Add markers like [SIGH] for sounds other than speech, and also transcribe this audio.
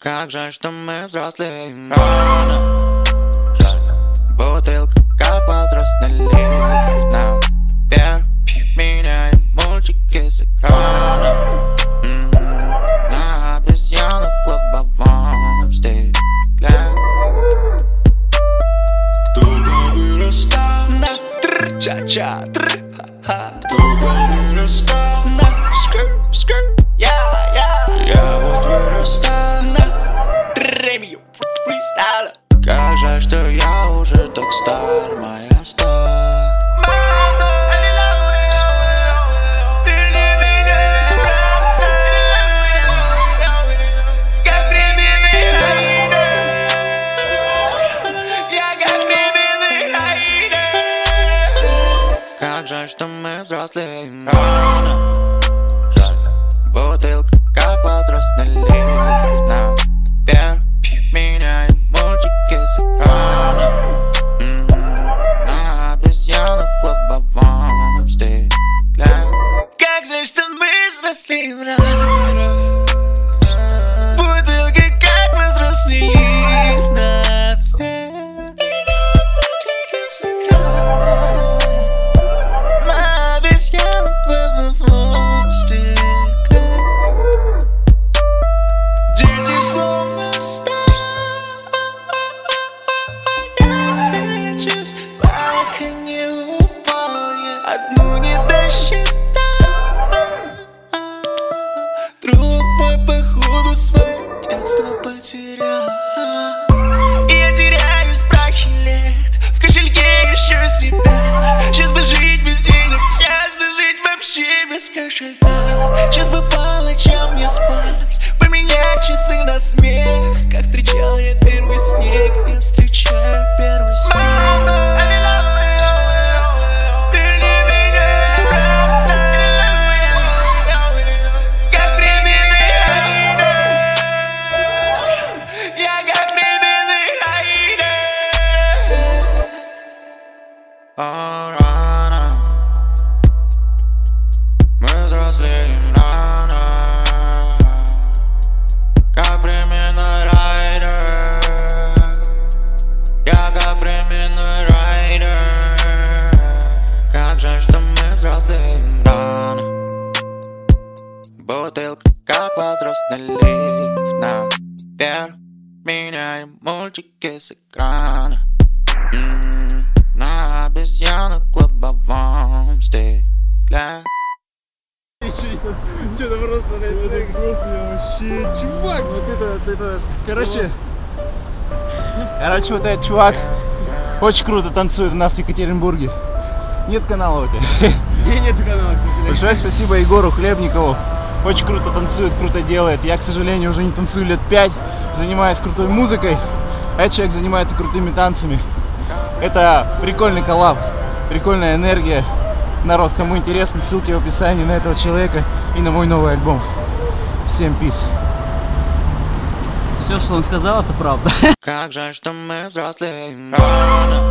Как жаль, что мы взрослеем рано Жаль, бутылка, как возрастный лифт Наверх меняем мультики с экрана. На обезьяну клубовом стекле. Кто-то вырастал, На тр-ча-ча, тр-ха-ха Как жаль, что мы взрослеем рано. Жаль, бутылка, как возрастный лифт. Наверх меняем мультики с экрана. На обезьяну клубовом стекле. Как жаль, что мы взрослеем рано детство потерял я теряюсь в прахе лет. В кошельке еще себя Сейчас бы жить без денег. Сейчас бы жить вообще без кошелька. Сейчас бы по Бутылка, как возрастный лифт Наверх меняем мультики с экрана М, На обезьяну клубовом стекле Что-то просто, блядь, просто я вообще, чувак, вот это, это, короче, короче, вот этот чувак очень круто танцует у нас в Екатеринбурге. Нет канала у тебя. Где [LAUGHS] нет канала, к сожалению. Большое спасибо Егору Хлебникову. Очень круто танцует, круто делает. Я, к сожалению, уже не танцую лет пять, занимаюсь крутой музыкой. А этот человек занимается крутыми танцами. Это прикольный коллаб, прикольная энергия. Народ, кому интересно, ссылки в описании на этого человека и на мой новый альбом. Всем пиз. Все, что он сказал, это правда. Как жаль, что мы взрослеем рано